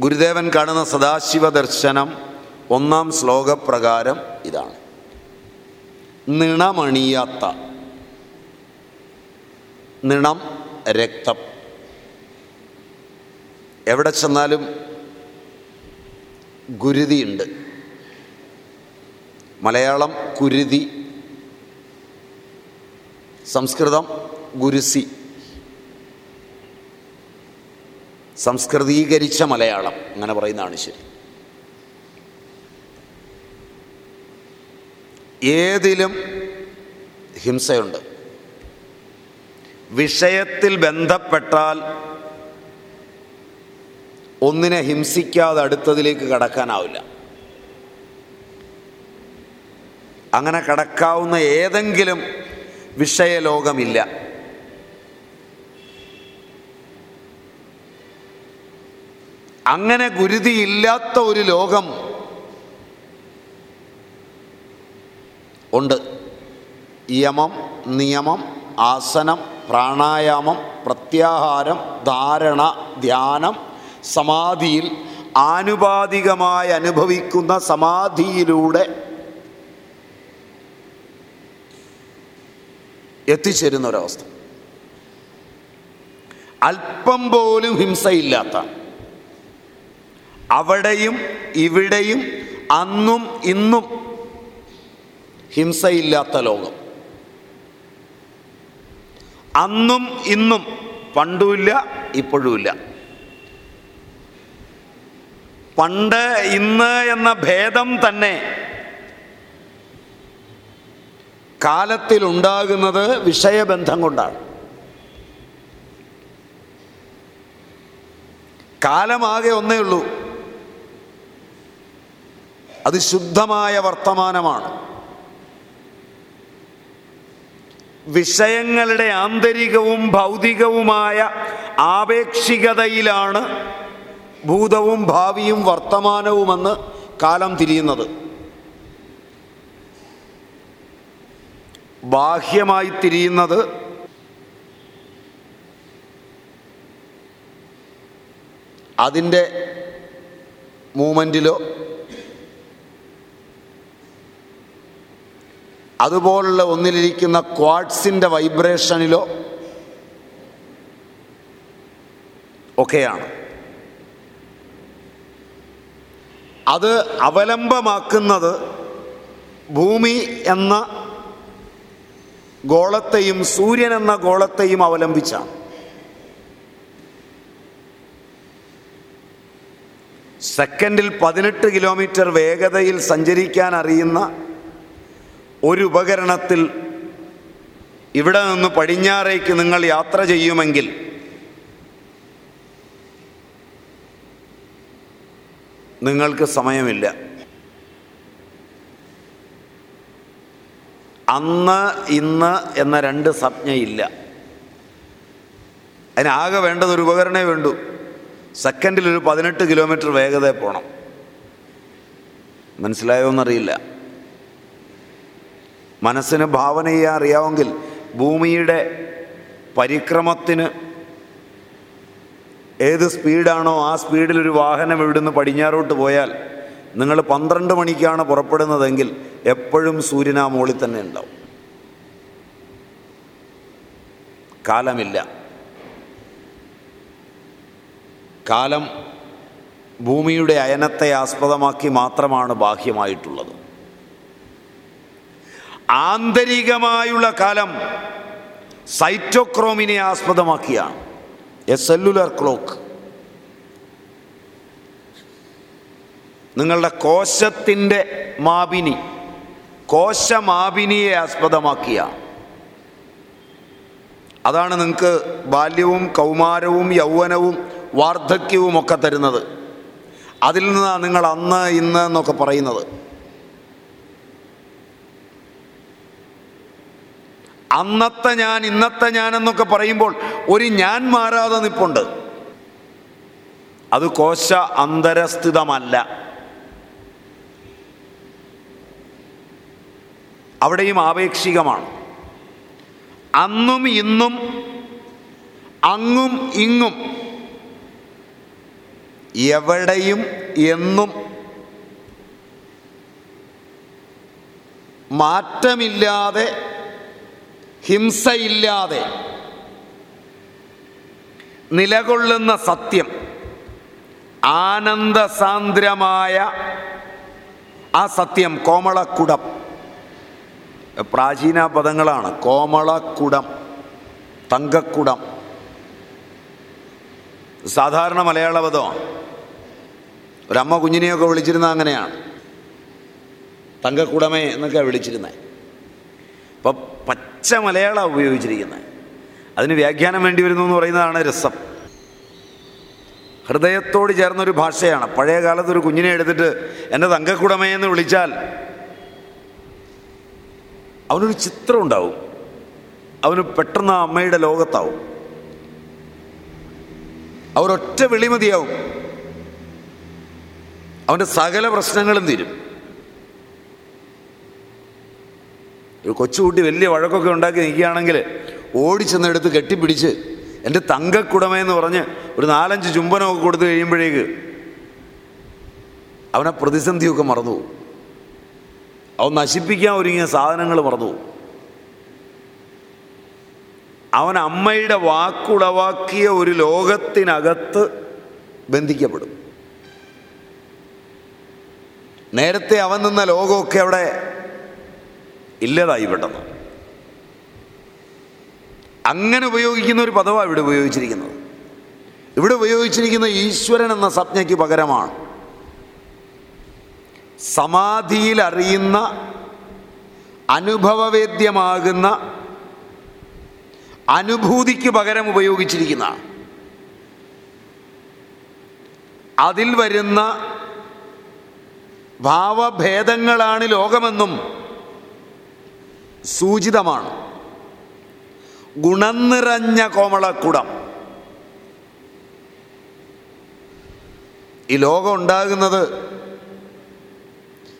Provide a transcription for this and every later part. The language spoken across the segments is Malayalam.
ഗുരുദേവൻ കാണുന്ന സദാശിവ ദർശനം ഒന്നാം ശ്ലോകപ്രകാരം ഇതാണ്. നിണമണിയാത്ത. നിണം രക്തം. എവിടെ ചെന്നാലും ഗുരുതിയുണ്ട്. മലയാളം കുരുതി സംസ്കൃതം ഗുരുസി. സംസ്കൃതീകരിച്ച മലയാളം. അങ്ങനെ പറയുന്നതാണ് ശരി. ഏതിലും ഹിംസയുണ്ട്. വിഷയത്തിൽ ബന്ധപ്പെട്ടാൽ ഒന്നിനെ ഹിംസിക്കാതെ അടുത്തതിലേക്ക് കടക്കാനാവില്ല. അങ്ങനെ കടക്കാവുന്ന ഏതെങ്കിലും വിഷയലോകമില്ല. അങ്ങനെ ഗുരുതിയില്ലാത്ത ഒരു ലോകം ഉണ്ട്. യമം നിയമം ആസനം പ്രാണായാമം പ്രത്യാഹാരം ധാരണ ധ്യാനം സമാധിയിൽ ആനുപാതികമായി അനുഭവിക്കുന്ന സമാധിയിലൂടെ എത്തിച്ചേരുന്ന ഒരവസ്ഥ. അല്പം പോലും ഹിംസയില്ലാത്ത അവിടെയും ഇവിടെയും അന്നും ഇന്നും ഹിംസയില്ലാത്ത ലോകം. അന്നും ഇന്നും പണ്ടുമില്ല ഇപ്പോഴുമില്ല. പണ്ട് ഇന്ന് എന്ന ഭേദം തന്നെ കാലത്തിലുണ്ടാകുന്നത് വിഷയബന്ധം കൊണ്ടാണ്. കാലമാകെ ഒന്നേ ഉള്ളൂ. അത് ശുദ്ധമായ വർത്തമാനമാണ്. വിഷയങ്ങളുടെ ആന്തരികവും ഭൗതികവുമായ ആപേക്ഷികതയിലാണ് ഭൂതവും ഭാവിയും വർത്തമാനവുമെന്ന് കാലം തിരിയുന്നത്. ബാഹ്യമായി തിരിയുന്നത് അതിന്റെ മൂമെന്റിലോ അതുപോലുള്ള ഒന്നിലിരിക്കുന്ന ക്വാഡ്സിന്റെ വൈബ്രേഷനിലോ ഒക്കെയാണ്. അത് അവലംബമാക്കുന്നത് ഭൂമി എന്ന ഗോളത്തെയും സൂര്യൻ എന്ന ഗോളത്തെയും അവലംബിച്ചാണ്. സെക്കൻഡിൽ പതിനെട്ട് കിലോമീറ്റർ വേഗതയിൽ സഞ്ചരിക്കാൻ അറിയുന്ന ഒരു ഉപകരണത്തിൽ ഇവിടെ നിന്ന് പടിഞ്ഞാറേക്ക് നിങ്ങൾ യാത്ര ചെയ്യുമെങ്കിൽ നിങ്ങൾക്ക് സമയമില്ല. അന്ന് ഇന്ന് എന്ന രണ്ട് സംജ്ഞയില്ല. അതിനാകെ വേണ്ടത് ഒരു ഉപകരണമേ വേണ്ടു. സെക്കൻഡിൽ ഒരു പതിനെട്ട് കിലോമീറ്റർ വേഗത പോകണം മനസ്സിലായോ എന്നറിയില്ല. മനസ്സിന് ഭാവന ചെയ്യാൻ അറിയാമെങ്കിൽ ഭൂമിയുടെ പരിക്രമത്തിന് ഏത് സ്പീഡാണോ ആ സ്പീഡിൽ ഒരു വാഹനം ഇവിടുന്ന് പടിഞ്ഞാറോട്ട് പോയാൽ നിങ്ങൾ പന്ത്രണ്ട് മണിക്കാണ് പുറപ്പെടുന്നതെങ്കിൽ എപ്പോഴും സൂര്യൻ ആ മുകളിൽ തന്നെ ഉണ്ടാവും. കാലമില്ല. കാലം ഭൂമിയുടെ അയനത്തെ ആസ്പദമാക്കി മാത്രമാണ് ബാഹ്യമായിട്ടുള്ളത്. ആന്തരികമായുള്ള കാലം സൈറ്റോക്രോമിനെ ആസ്പദമാക്കിയ എ സെല്ലുലർ ക്ലോക്ക്. നിങ്ങളുടെ കോശത്തിന്റെ മാപിനി കോശമാപിനിയെ ആസ്പദമാക്കിയ. അതാണ് നിങ്ങൾക്ക് ബാല്യവും കൗമാരവും യൗവനവും വാർദ്ധക്യവും ഒക്കെ തരുന്നത്. അതിൽ നിന്നാണ് നിങ്ങൾ അന്ന് ഇന്ന് എന്നൊക്കെ പറയുന്നത്. അന്നത്തെ ഞാൻ ഇന്നത്തെ ഞാൻ എന്നൊക്കെ പറയുമ്പോൾ ഒരു ഞാൻ മാറാതെ നിപ്പുണ്ട്. അത് കോശ അന്തരസ്ഥിതമല്ല. അവിടെയും ആപേക്ഷികമാണ്. അന്നും ഇന്നും അങ്ങും ഇങ്ങും എവിടെയും എന്നും മാറ്റമില്ലാതെ ഹിംസയില്ലാതെ നിലകൊള്ളുന്ന സത്യം ആനന്ദസാന്ദ്രമായ ആ സത്യം കോമളക്കുടം. പ്രാചീന പദങ്ങളാണ്. കോമളക്കുടം തങ്കക്കുടം. സാധാരണ മലയാള പദമാണ് ഒരമ്മ കുഞ്ഞിനെയൊക്കെ വിളിച്ചിരുന്ന അങ്ങനെയാണ്. തങ്കക്കുടമേ എന്നൊക്കെ വിളിച്ചിരുന്നത് അപ്പം പച്ച മലയാളം ഉപയോഗിച്ചിരിക്കുന്നത്. അതിന് വ്യാഖ്യാനം വേണ്ടി വരുന്നു എന്ന് പറയുന്നതാണ് രസം. ഹൃദയത്തോട് ചേർന്നൊരു ഭാഷയാണ്. പഴയ കാലത്ത് ഒരു കുഞ്ഞിനെ എടുത്തിട്ട് എന്റെ തങ്കക്കുടമയെന്ന് വിളിച്ചാൽ അവനൊരു ചിത്രം ഉണ്ടാവും. അവന് പെട്ടെന്ന് ആ അമ്മയുടെ ലോകത്താവും. അവരൊറ്റ വിളിമതിയാവും അവന്റെ സകല പ്രശ്നങ്ങളും തീരും ഒരു കൊച്ചുകുട്ടി വലിയ വഴക്കൊക്കെ ഉണ്ടാക്കി നിൽക്കുകയാണെങ്കിൽ ഓടിച്ചെന്നെടുത്ത് കെട്ടിപ്പിടിച്ച് എന്റെ തങ്കക്കുടമയെന്ന് പറഞ്ഞ് ഒരു നാലഞ്ച് ചുംബനമൊക്കെ കൊടുത്തു കഴിയുമ്പോഴേക്ക് അവനെ പ്രതിസന്ധിയൊക്കെ മറന്നു അവൻ നശിപ്പിക്കാൻ ഒരുങ്ങിയ സാധനങ്ങൾ മറന്നു അവൻ അമ്മയുടെ വാക്കുളവാക്കിയ ഒരു ലോകത്തിനകത്ത് ബന്ധിക്കപ്പെടും. നേരത്തെ അവൻ നിന്ന ലോകമൊക്കെ അവിടെ ഇല്ലതായി പെട്ടെന്ന്. അങ്ങനെ ഉപയോഗിക്കുന്ന ഒരു പദമാണ് ഇവിടെ ഉപയോഗിച്ചിരിക്കുന്നത്. ഇവിടെ ഉപയോഗിച്ചിരിക്കുന്ന ഈശ്വരൻ എന്ന സംജ്ഞയ്ക്ക് പകരമാണ്. സമാധിയിൽ അറിയുന്ന അനുഭവവേദ്യമാകുന്ന അനുഭൂതിക്ക് പകരം ഉപയോഗിച്ചിരിക്കുന്ന അതിൽ വരുന്ന ഭാവഭേദങ്ങളാണ് ലോകമെന്നും സൂചിതമാണ്. ഗുണം നിറഞ്ഞ കോമളക്കുടം. ഈ ലോകം ഉണ്ടാകുന്നത്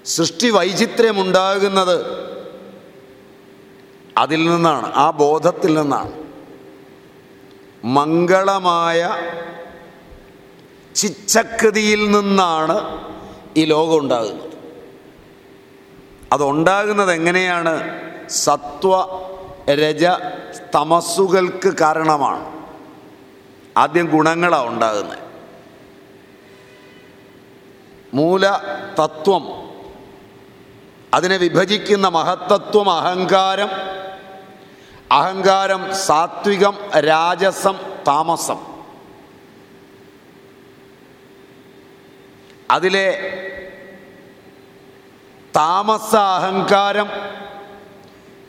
സൃഷ്ടി വൈചിത്ര്യമുണ്ടാകുന്നത് അതിൽ നിന്നാണ് ആ ബോധത്തിൽ നിന്നാണ്. മംഗളമായ ചിച്ചക്കൃതിയിൽ നിന്നാണ് ഈ ലോകം ഉണ്ടാകുന്നത്. അതുണ്ടാകുന്നത് എങ്ങനെയാണ്? സത്വ രജ തമസ്സുകൾക്ക് കാരണമാണ്. ആദ്യം ഗുണങ്ങളാണ് ഉണ്ടാകുന്നത് മൂല തത്വം. അതിനെ വിഭജിക്കുന്ന മഹത്തത്വം അഹങ്കാരം. അഹങ്കാരം സാത്വികം രാജസം താമസം. അതിലെ താമസ അഹങ്കാരം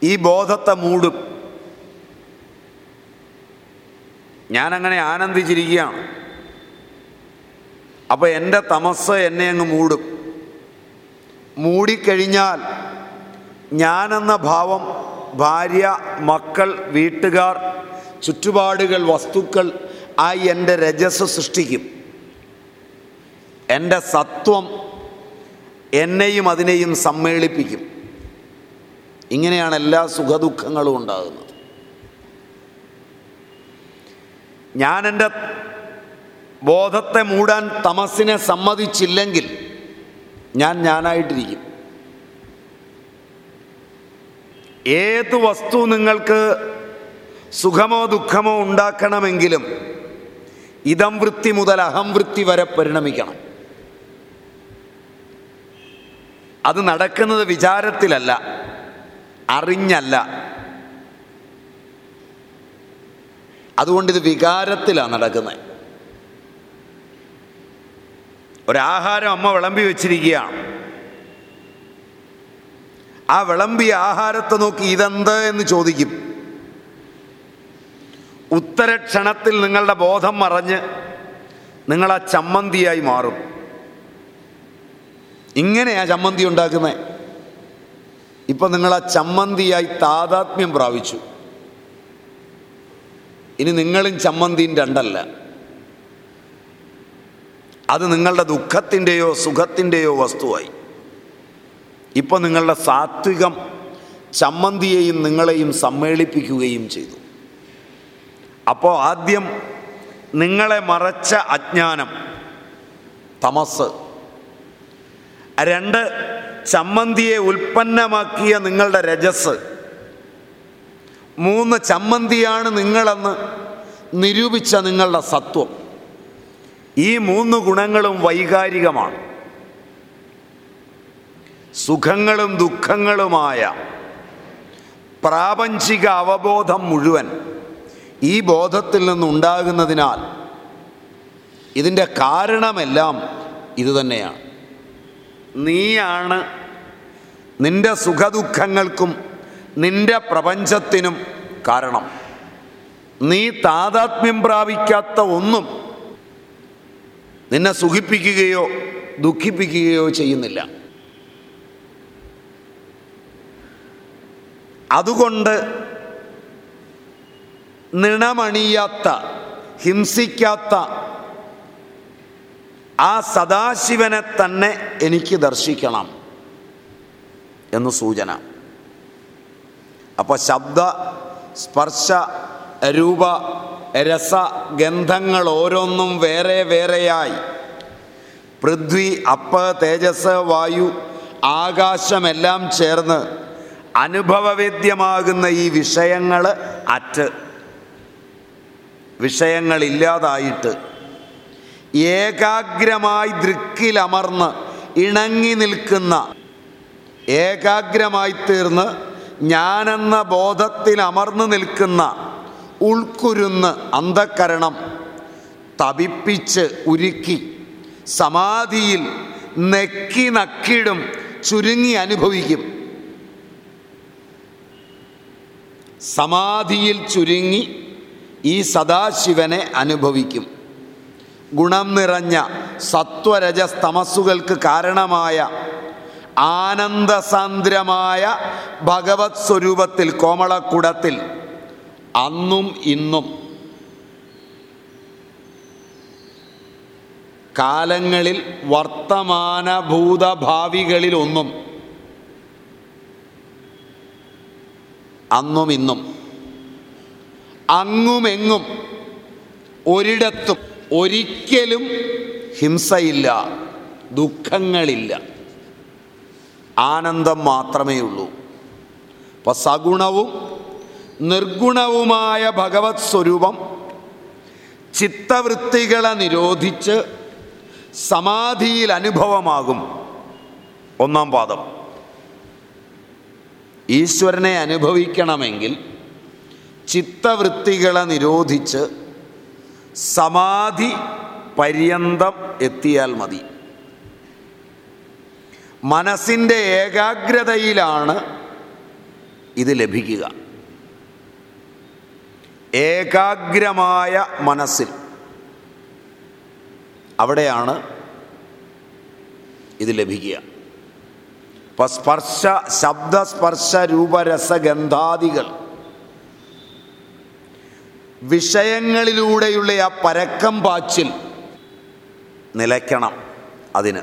ഈ ബോധത്തെ മൂടും. ഞാനങ്ങനെ ആനന്ദിച്ചിരിക്കുകയാണ്. അപ്പോൾ എന്റെ തമസ് എന്നെ അങ്ങ് മൂടും. മൂടിക്കഴിഞ്ഞാൽ ഞാനെന്ന ഭാവം ഭാര്യ മക്കൾ വീട്ടുകാർ ചുറ്റുപാടുകൾ വസ്തുക്കൾ ആയി എന്റെ രജസ് സൃഷ്ടിക്കും. എന്റെ സത്വം എന്നെയും അതിനെയും സമ്മേളിപ്പിക്കും. ഇങ്ങനെയാണ് എല്ലാ സുഖദുഃഖങ്ങളും ഉണ്ടാകുന്നത്. ഞാൻ എന്റെ ബോധത്തെ മൂടാൻ തമസിനെ സമ്മതിച്ചില്ലെങ്കിൽ ഞാൻ ഞാനായിട്ടിരിക്കും. ഏത് വസ്തു നിങ്ങൾക്ക് സുഖമോ ദുഃഖമോ ഉണ്ടാക്കണമെങ്കിലും ഇതം വൃത്തി മുതൽ അഹം വൃത്തി വരെ പരിണമിക്കണം. അത് നടക്കുന്നത് വിചാരത്തിലല്ല. അറിഞ്ഞല്ല. അതുകൊണ്ട് ഇത് വികാരത്തിലാണ് നടക്കുന്നത് ഒരാഹാരം അമ്മ വിളമ്പി വെച്ചിരിക്കുകയാണ് ആ വിളമ്പിയ ആഹാരത്തെ നോക്കി ഇതെന്ത് എന്ന് ചോദിക്കും. ഉത്തരക്ഷണത്തിൽ നിങ്ങളുടെ ബോധം മറഞ്ഞ് നിങ്ങൾ ആ ചമ്മന്തിയായി മാറും. ഇങ്ങനെയാ ചമ്മന്തി ഉണ്ടാക്കുന്നത് ഇപ്പം നിങ്ങൾ ആ ചമ്മന്തിയായി താതാത്മ്യം പ്രാപിച്ചു. ഇനി നിങ്ങളും ചമ്മന്തിയും രണ്ടല്ല. അത് നിങ്ങളുടെ ദുഃഖത്തിന്റെയോ സുഖത്തിന്റെയോ വസ്തുവായി. ഇപ്പം നിങ്ങളുടെ സാത്വികം ചമ്മന്തിയെയും നിങ്ങളെയും സമ്മേളിപ്പിക്കുകയും ചെയ്തു. അപ്പോൾ ആദ്യം നിങ്ങളെ മറച്ച അജ്ഞാനം തമസ്. രണ്ട് ചമ്മന്തിയെ ഉൽപ്പന്നമാക്കിയ നിങ്ങളുടെ രജസ്. മൂന്ന് ചമ്മന്തിയാണ് നിങ്ങളെന്ന് നിരൂപിച്ച നിങ്ങളുടെ സത്വം. ഈ മൂന്ന് ഗുണങ്ങളും വൈകാരികമാണ്. സുഖങ്ങളും ദുഃഖങ്ങളുമായ പ്രാപഞ്ചിക അവബോധം മുഴുവൻ ഈ ബോധത്തിൽ നിന്നുണ്ടാകുന്നതിനാൽ ഇതിന്റെ കാരണമെല്ലാം ഇതുതന്നെയാണ് നീയാണ് നിന്റെ സുഖദുഃഖങ്ങൾക്കും നിന്റെ പ്രപഞ്ചത്തിനും കാരണം. നീ താതാത്മ്യം പ്രാപിക്കാത്ത ഒന്നും നിന്നെ സുഖിപ്പിക്കുകയോ ദുഃഖിപ്പിക്കുകയോ ചെയ്യുന്നില്ല. അതുകൊണ്ട് നിണമണിയാത്ത ഹിംസിക്കാത്ത ആ സദാശിവനെ തന്നെ എനിക്ക് ദർശിക്കണം എന്ന് സൂചന. അപ്പോൾ ശബ്ദ സ്പർശ രൂപ രസ ഗന്ധങ്ങൾ ഓരോന്നും വേറെ വേറെയായി. പൃഥ്വി അപ്പ് തേജസ് വായു ആകാശമെല്ലാം ചേർന്ന് അനുഭവവേദ്യമാകുന്ന ഈ വിഷയങ്ങൾ അറ്റ്. വിഷയങ്ങളില്ലാതായിട്ട്. ഏകാഗ്രമായി ദൃക്കിലമർന്ന് ഇണങ്ങി നിൽക്കുന്ന ഏകാഗ്രമായി തീർന്ന് ഞാനെന്ന ബോധത്തിൽ അമർന്നു നിൽക്കുന്ന ഉൾക്കുരുന്ന് അന്ധക്കരണം തപിപ്പിച്ച് ഉരുക്കി സമാധിയിൽ നെക്കി നക്കിടും ചുരുങ്ങി അനുഭവിക്കും. സമാധിയിൽ ചുരുങ്ങി ഈ സദാശിവനെ അനുഭവിക്കും. ഗുണം നിറഞ്ഞ സത്വരജസ്തമസ്സുകൾക്ക് കാരണമായ ആനന്ദസാന്ദ്രമായ ഭഗവത് സ്വരൂപത്തിൽ കോമളക്കുടത്തിൽ അന്നും ഇന്നും കാലങ്ങളിൽ വർത്തമാന ഭൂതഭാവികളിലൊന്നും അന്നും ഇന്നും അങ്ങുമെങ്ങും ഒരിടത്തും ഒരിക്കലും ഹിംസയില്ല ദുഃഖങ്ങളില്ല. ആനന്ദം മാത്രമേ ഉള്ളൂ അപ്പോൾ സഗുണവും നിർഗുണവുമായ ഭഗവത് സ്വരൂപം ചിത്തവൃത്തികളെ നിരോധിച്ച് സമാധിയിൽ അനുഭവമാകും ഒന്നാം പാദം. ഈശ്വരനെ അനുഭവിക്കണമെങ്കിൽ ചിത്തവൃത്തികളെ നിരോധിച്ച് സമാധി പര്യന്തം എത്തിയാൽ മതി. മനസ്സിന്റെ ഏകാഗ്രതയിലാണ് ഇത് ലഭിക്കുക. ഏകാഗ്രമായ മനസ്സിൽ അവിടെയാണ് ഇത് ലഭിക്കുക. ഇപ്പം സ്പർശ ശബ്ദസ്പർശ രൂപരസഗന്ധാദികൾ വിഷയങ്ങളിലൂടെയുള്ള ആ പരക്കം പാച്ചിൽ നിലയ്ക്കണം അതിന്.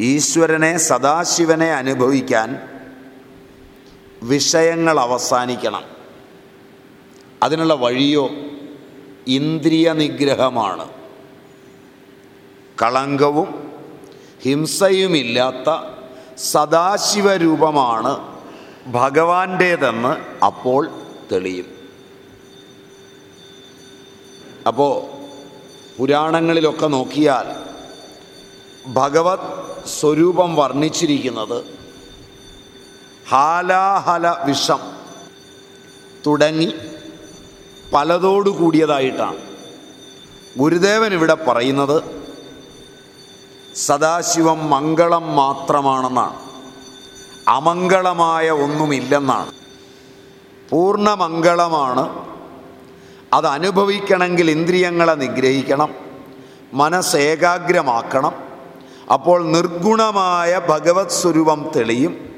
ഈശ്വരനെ സദാശിവനെ അനുഭവിക്കാൻ വിഷയങ്ങൾ അവസാനിക്കണം. അതിനുള്ള വഴിയോ ഇന്ദ്രിയ നിഗ്രഹമാണ് കളങ്കവും ഹിംസയുമില്ലാത്ത സദാശിവരൂപമാണ് ഭഗവാന്റേതെന്ന് അപ്പോൾ തെളിയും. അപ്പോൾ പുരാണങ്ങളിലൊക്കെ നോക്കിയാൽ ഭഗവത് സ്വരൂപം വർണിച്ചിരിക്കുന്നത് ഹാലാഹല വിഷം തുടങ്ങി പലതോടു കൂടിയതായിട്ടാണ്. ഗുരുദേവൻ ഇവിടെ പറയുന്നത് സദാശിവം മംഗളം മാത്രമാണെന്നാണ്. അമംഗളമായ ഒന്നുമില്ലെന്നാണ്. പൂർണമംഗളമാണ് അത് അനുഭവിക്കണമെങ്കിൽ ഇന്ദ്രിയങ്ങളെ നിഗ്രഹിക്കണം മനസ്സ് ഏകാഗ്രമാക്കണം. അപ്പോൾ നിർഗുണമായ ഭഗവത് സ്വരൂപം തെളിയും.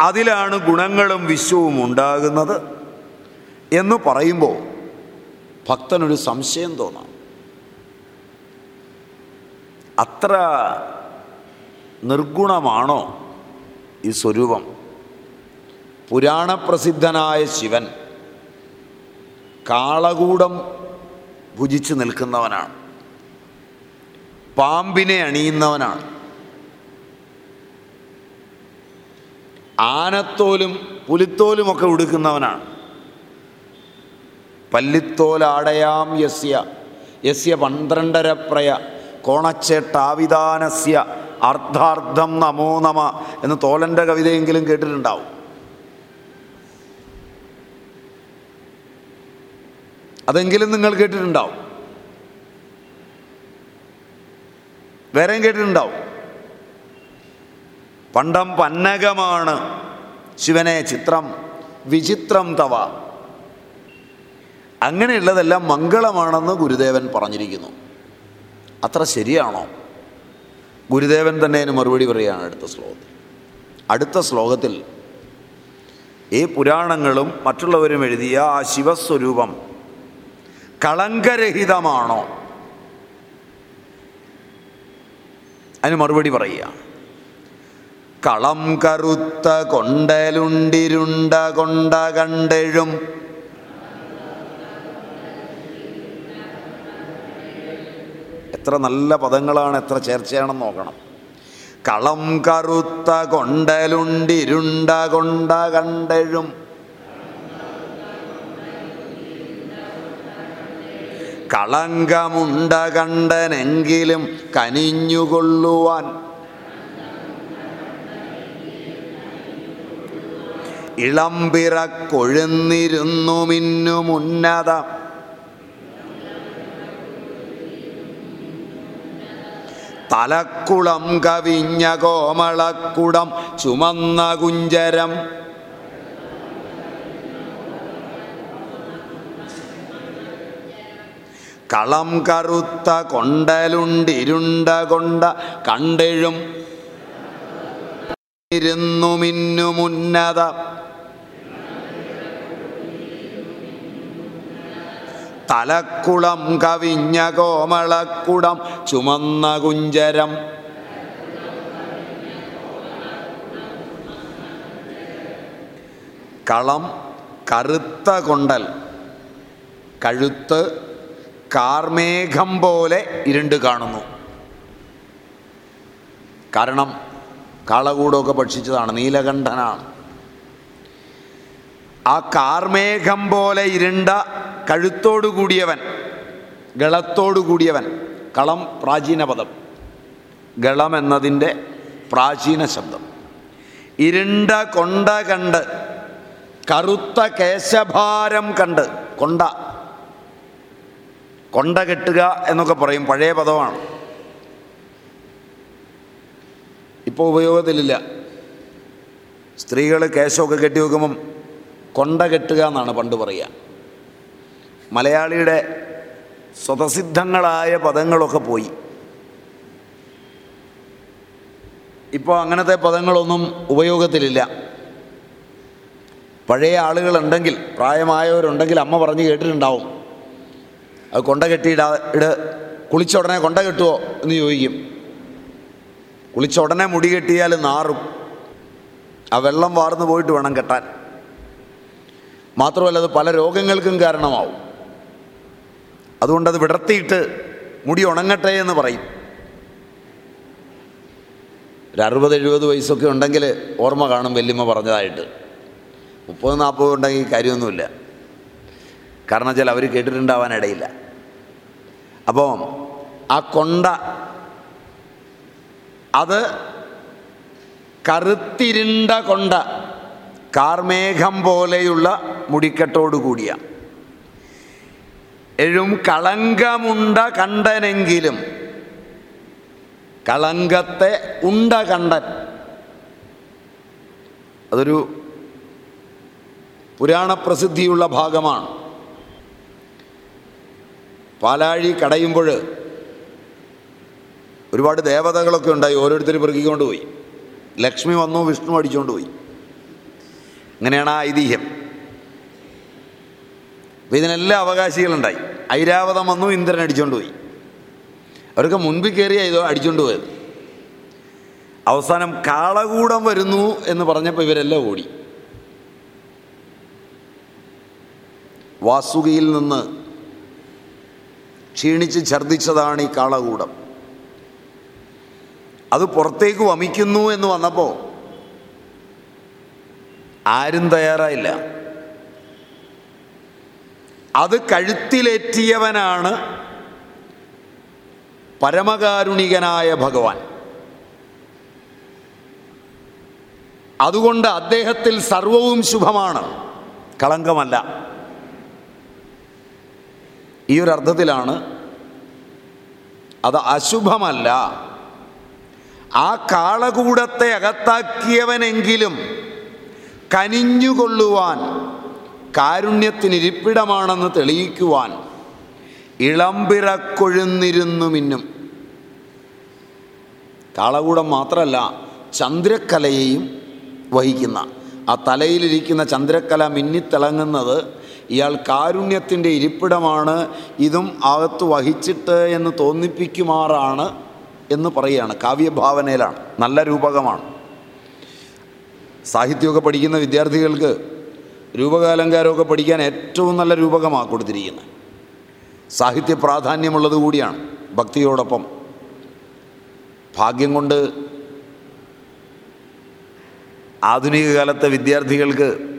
അതിലാണ് ഗുണങ്ങളും വിശ്വവും ഉണ്ടാകുന്നത് എന്ന് പറയുമ്പോൾ ഭക്തനൊരു സംശയം തോന്നാം. അത്ര നിർഗുണമാണോ ഈ സ്വരൂപം? പുരാണപ്രസിദ്ധനായ ശിവൻ കാളകൂടം ഭുജിച്ച് നിൽക്കുന്നവനാണ്. പാമ്പിനെ അണിയുന്നവനാണ്. ആനത്തോലും പുലിത്തോലുമൊക്കെ ഉടുക്കുന്നവനാണ്. പല്ലിത്തോലാടയാം യസ്യ. യസ്യ പന്ത്രണ്ടര പ്രയ. കോണച്ചേട്ടാവിധാനസ്യ അർദ്ധാർത്ഥം നമോ നമ എന്ന് തോലന്റെ കവിതയെങ്കിലും കേട്ടിട്ടുണ്ടാവും. അതെങ്കിലും നിങ്ങൾ കേട്ടിട്ടുണ്ടാവും. വേറെയും കേട്ടിട്ടുണ്ടാവും. പണ്ടം പന്നകമാണ് ശിവനെ ചിത്രം വിചിത്രം തവ. അങ്ങനെയുള്ളതെല്ലാം മംഗളമാണെന്ന് ഗുരുദേവൻ പറഞ്ഞിരിക്കുന്നു. അത്ര ശരിയാണോ? ഗുരുദേവൻ തന്നെ അതിന് മറുപടി പറയുകയാണ് അടുത്ത ശ്ലോകത്തിൽ. അടുത്ത ശ്ലോകത്തിൽ ഈ പുരാണങ്ങളും മറ്റുള്ളവരും എഴുതിയ ആ ശിവസ്വരൂപം കളങ്കരഹിതമാണോ? അതിന് മറുപടി പറയുക. കളം കറുത്ത കൊണ്ടലുണ്ടിരുണ്ട കൊണ്ട കണ്ടെഴും. എത്ര നല്ല പദങ്ങളാണ് എത്ര ചേർച്ചയാണെന്ന് നോക്കണം. കളം കറുത്ത കൊണ്ടലുണ്ടിരുണ്ട കൊണ്ട കണ്ടെഴും. കളങ്കമുണ്ട കണ്ടനെങ്കിലും കനിഞ്ഞുകൊള്ളുവാൻ. ഇളംപിറ കൊഴുന്നിരുന്നു മിന്നുമുന്നത തലക്കുളം കവിഞ്ഞ കോമളക്കുടം ചുമന്ന കുഞ്ചരം കളം കറുത്ത കൊണ്ടലുണ്ടിരുണ്ട കൊണ്ട കണ്ടെഴും. ഇരുന്നു മിന്നുമുന്നത തലക്കുളം കവിഞ്ഞ കോമളക്കുടം ചുമന്ന കുഞ്ചരം. കളം കറുത്ത കൊണ്ടൽ. കഴുത്ത് കാർമേഘം പോലെ ഇരുണ്ട് കാണുന്നു. കാരണം കാളകൂടമൊക്കെ ഭക്ഷിച്ചതാണ് നീലകണ്ഠനാണ്. ആ കാർമേഘം പോലെ ഇരുണ്ട കഴുത്തോടു കൂടിയവൻ ഗളത്തോടു കൂടിയവൻ കളം പ്രാചീന പദം. ഗളം എന്നതിന്റെ പ്രാചീന ശബ്ദം. ഇരുണ്ട കൊണ്ട കണ്ട് കറുത്ത കേശഭാരം കണ്ട് കൊണ്ട കൊണ്ട കെട്ടുക എന്നൊക്കെ പറയും. പഴയ പദമാണ്. ഇപ്പോൾ ഉപയോഗത്തിലില്ല. സ്ത്രീകൾ കേശമൊക്കെ കെട്ടി വെക്കുമ്പം കൊണ്ട കെട്ടുക എന്നാണ് പണ്ട് പറയുക മലയാളിയുടെ സ്വതസിദ്ധങ്ങളായ പദങ്ങളൊക്കെ പോയി. ഇപ്പോൾ അങ്ങനത്തെ പദങ്ങളൊന്നും ഉപയോഗത്തിലില്ല. പഴയ ആളുകളുണ്ടെങ്കിൽ പ്രായമായവരുണ്ടെങ്കിൽ അമ്മ പറഞ്ഞ് കേട്ടിട്ടുണ്ടാവും. അത് കൊണ്ട കെട്ടിയിടാ കുളിച്ച ഉടനെ കൊണ്ട കെട്ടുമോ എന്ന് ചോദിക്കും. കുളിച്ച ഉടനെ മുടി കെട്ടിയാൽ നാറും. ആ വെള്ളം വാർന്നു പോയിട്ട് വേണം കെട്ടാൻ. മാത്രമല്ല അത് പല രോഗങ്ങൾക്കും കാരണമാവും. അതുകൊണ്ടത് വിടർത്തിയിട്ട് മുടി ഉണങ്ങട്ടെ എന്ന് പറയും. ഒരു അറുപത് എഴുപത് വയസ്സൊക്കെ ഉണ്ടെങ്കിൽ ഓർമ്മ കാണും വല്യമ്മ പറഞ്ഞതായിട്ട്. മുപ്പത് നാൽപ്പത് ഉണ്ടെങ്കിൽ കാര്യമൊന്നുമില്ല. കാരണം വെച്ചാൽ അവർ കേട്ടിട്ടുണ്ടാവാൻ ഇടയില്ല. അപ്പോൾ ആ കൊണ്ട അത് കറുത്തിരുണ്ട കൊണ്ട കാർമേഘം പോലെയുള്ള മുടിക്കെട്ടോടു കൂടിയ. എഴും കളങ്കമുണ്ട കണ്ടനെങ്കിലും കളങ്കത്തെ ഉണ്ട കണ്ടൻ. അതൊരു പുരാണപ്രസിദ്ധിയുള്ള ഭാഗമാണ്. പാലാഴി കടയുമ്പോൾ ഒരുപാട് ദേവതകളൊക്കെ ഉണ്ടായി. ഓരോരുത്തർ പെറുക്കിക്കൊണ്ട് പോയി ലക്ഷ്മി വന്നു വിഷ്ണു അടിച്ചുകൊണ്ട് പോയി അങ്ങനെയാണ് ആ ഐതിഹ്യം. അപ്പം ഇതിനെല്ലാം അവകാശികളുണ്ടായി. ഐരാവതം വന്നു ഇന്ദ്രൻ അടിച്ചുകൊണ്ട് പോയി അവർക്ക് മുൻപിൽ കയറിയ ഇതോ അടിച്ചുകൊണ്ട് പോയത് അവസാനം കാളകൂടം വരുന്നു എന്ന് പറഞ്ഞപ്പോൾ ഇവരെല്ലാം ഓടി. വാസുകയിൽ നിന്ന് ക്ഷീണിച്ച് ഛർദ്ദിച്ചതാണ് ഈ കാളകൂടം. അത് പുറത്തേക്ക് വമിക്കുന്നു എന്ന് വന്നപ്പോൾ ആരും തയ്യാറായില്ല. അത് കഴുത്തിലേറ്റിയവനാണ് പരമകാരുണികനായ ഭഗവാൻ. അതുകൊണ്ട് അദ്ദേഹത്തിൽ സർവവും ശുഭമാണ്. കളങ്കമല്ല. ഈ ഒരു അർത്ഥത്തിലാണ് അത് അശുഭമല്ല. ആ കാളകൂടത്തെ അകത്താക്കിയവനെങ്കിലും കനിഞ്ഞുകൊള്ളുവാൻ കാരുണ്യത്തിനിരിപ്പിടമാണെന്ന് തെളിയിക്കുവാൻ ഇളമ്പിറക്കൊഴുന്നിരുന്നു മിന്നും. കാളകൂടം മാത്രമല്ല ചന്ദ്രക്കലയെയും വഹിക്കുന്ന. ആ തലയിലിരിക്കുന്ന ചന്ദ്രക്കല മിന്നിത്തിളങ്ങുന്നത് ഇയാൾ കാരുണ്യത്തിന്റെ ഇരിപ്പിടമാണ് ഇതും അകത്ത് വഹിച്ചിട്ട് എന്ന് തോന്നിപ്പിക്കുമാറാണ് എന്ന് പറയുകയാണ്. കാവ്യഭാവനയിലാണ് നല്ല രൂപകമാണ്. സാഹിത്യമൊക്കെ പഠിക്കുന്ന വിദ്യാർത്ഥികൾക്ക് രൂപകാലങ്കാരമൊക്കെ പഠിക്കാൻ ഏറ്റവും നല്ല രൂപകമാണ് കൊടുത്തിരിക്കുന്നത്. സാഹിത്യ പ്രാധാന്യമുള്ളത് കൂടിയാണ് ഭക്തിയോടൊപ്പം. ഭാഗ്യം കൊണ്ട് ആധുനിക കാലത്തെ വിദ്യാർത്ഥികൾക്ക്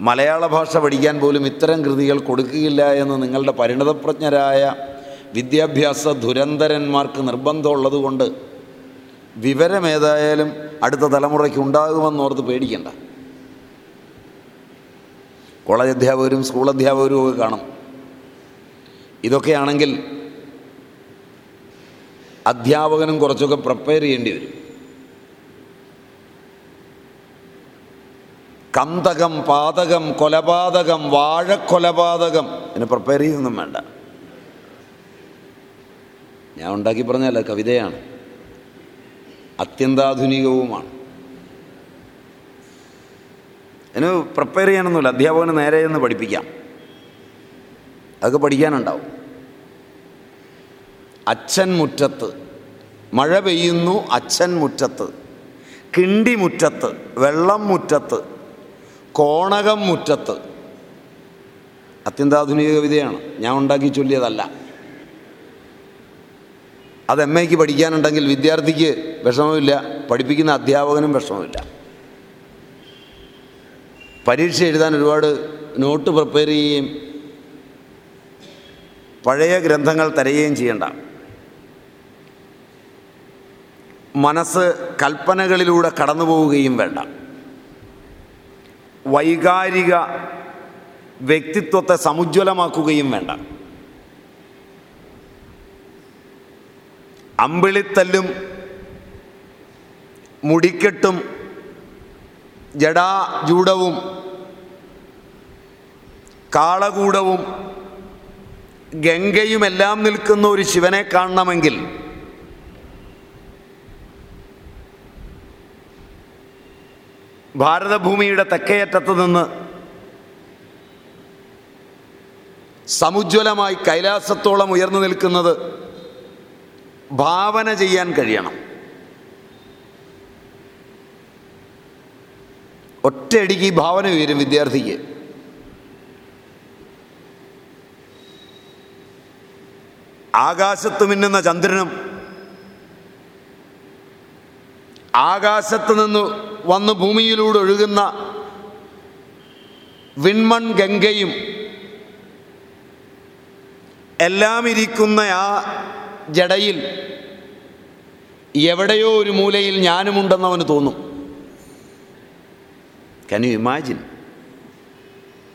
മലയാള ഭാഷ പഠിക്കാൻ പോലും ഇത്തരം കൃതികൾ കൊടുക്കുകയില്ല എന്ന് നിങ്ങളുടെ പരിണതപ്രജ്ഞരായ വിദ്യാഭ്യാസ ദുരന്തരന്മാർക്ക് നിർബന്ധമുള്ളതുകൊണ്ട് വിവരമേതായാലും അടുത്ത തലമുറയ്ക്ക് ഉണ്ടാകുമെന്നോർത്ത് പേടിക്കണ്ട. കോളേജ് അധ്യാപകരും സ്കൂൾ അധ്യാപകരും ഒക്കെ കാണും. ഇതൊക്കെയാണെങ്കിൽ അധ്യാപകനും കുറച്ചൊക്കെ പ്രിപ്പയർ ചെയ്യേണ്ടി വരും. കന്തകം പാതകം കൊലപാതകം വാഴക്കൊലപാതകം. ഇതിന് പ്രിപ്പയർ ചെയ്യൊന്നും വേണ്ട. ഞാൻ ഉണ്ടാക്കി പറഞ്ഞല്ല കവിതയാണ്. അത്യന്താധുനികവുമാണ്. ഇതിന് പ്രിപ്പയർ ചെയ്യാനൊന്നുമില്ല. അധ്യാപകന് നേരെ ഒന്ന് പഠിപ്പിക്കാം. അതൊക്കെ പഠിക്കാനുണ്ടാവും. അച്ഛൻ മുറ്റത്ത്. മഴ പെയ്യുന്നു അച്ഛൻ മുറ്റത്ത്. കിണ്ടി മുറ്റത്ത്. വെള്ളം മുറ്റത്ത്. കോണകം മുറ്റത്ത്. അത്യന്താധുനിക കവിതയാണ്. ഞാൻ ഉണ്ടാക്കി ചൊല്ലിയതല്ല. അത് എം എക്ക് പഠിക്കാനുണ്ടെങ്കിൽ വിദ്യാർത്ഥിക്ക് വിഷമമില്ല. പഠിപ്പിക്കുന്ന അധ്യാപകനും വിഷമമില്ല. പരീക്ഷ എഴുതാൻ ഒരുപാട് നോട്ട് പ്രിപ്പയർ ചെയ്യുകയും പഴയ ഗ്രന്ഥങ്ങൾ തരയുകയും ചെയ്യണ്ട. മനസ്സ് കൽപ്പനകളിലൂടെ കടന്നു പോവുകയും വേണ്ട. വൈകാരിക വ്യക്തിത്വത്തെ സമുജ്വലമാക്കുകയും വേണ്ട. അമ്പിളിത്തല്ലും മുടിക്കെട്ടും ജടാജൂടവും കാളകൂടവും ഗംഗയുമെല്ലാം നിൽക്കുന്ന ഒരു ശിവനെ കാണണമെങ്കിൽ ഭാരതഭൂമിയുടെ തെക്കേയറ്റത്ത് നിന്ന് സമുജ്വലമായി കൈലാസത്തോളം ഉയർന്നു നിൽക്കുന്നത് ഭാവന ചെയ്യാൻ കഴിയണം. ഒറ്റയടിക്ക് ഈ ഭാവന ഉയരും വിദ്യാർത്ഥിക്ക്. ആകാശത്ത് മിന്നുന്ന ചന്ദ്രനും ആകാശത്ത് നിന്ന് വന്ന് ഭൂമിയിലൂടെ ഒഴുകുന്ന വിൺമൺ ഗംഗയും എല്ലാം ഇരിക്കുന്ന ആ ജടയിൽ എവിടെയോ ഒരു മൂലയിൽ ഞാനുമുണ്ടെന്ന് അവന് തോന്നും. കൻ യു ഇമാജിൻ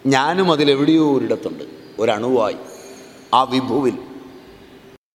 ഞാനും അതിലെവിടെയോ ഒരിടത്തുണ്ട്. ഒരണുവായി. ആ വിഭുവിൽ.